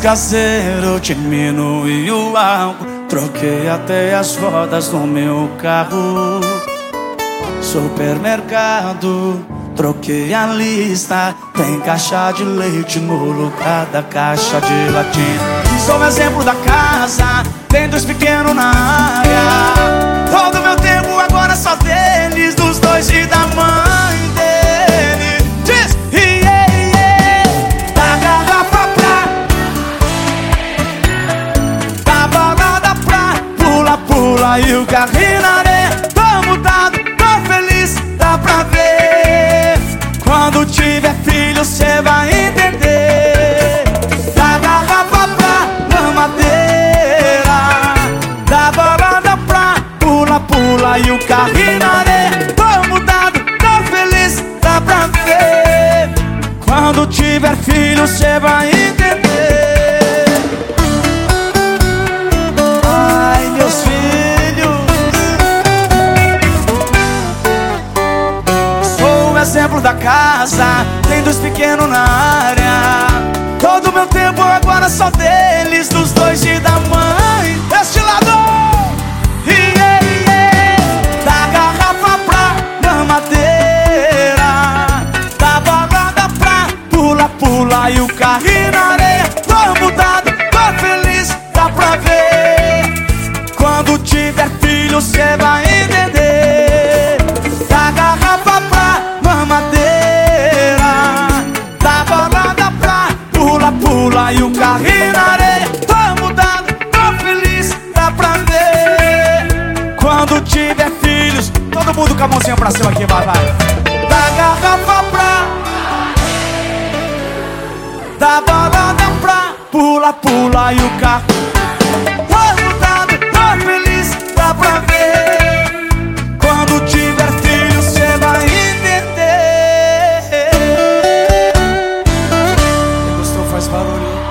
caseiro, diminui o álcool. Troquei até as rodas do meu carro. Supermercado, troquei a lista. Tem caixa de leite no lugar da caixa de latim. Sou exemplo da casa, tem dois pequenos na área. O carrinho na areia. Tô mudado, tô feliz, dá pra ver. Quando tiver filho, cê vai entender. Da garrafa pra mamadeira, da balada pra, pula, pula e o carrinho na areia. Tô mudado, tô feliz, dá pra ver. Quando tiver filho, cê vai entender. Exemplo da casa, tem dois pequenos na área. Todo meu tempo agora só deles, dos dois e da mãe. Deste lado, yeah, yeah. da garrafa pra mamadeira, da balada pra pula, pula e o carrinho e o carrinho na areia. Tô mudado, tô feliz, dá pra ver. Quando tiver filhos, todo mundo com a mãozinha pra cima aqui, vai, vai. Da garrafa pra, da balada pra pula, pula e o carro. you.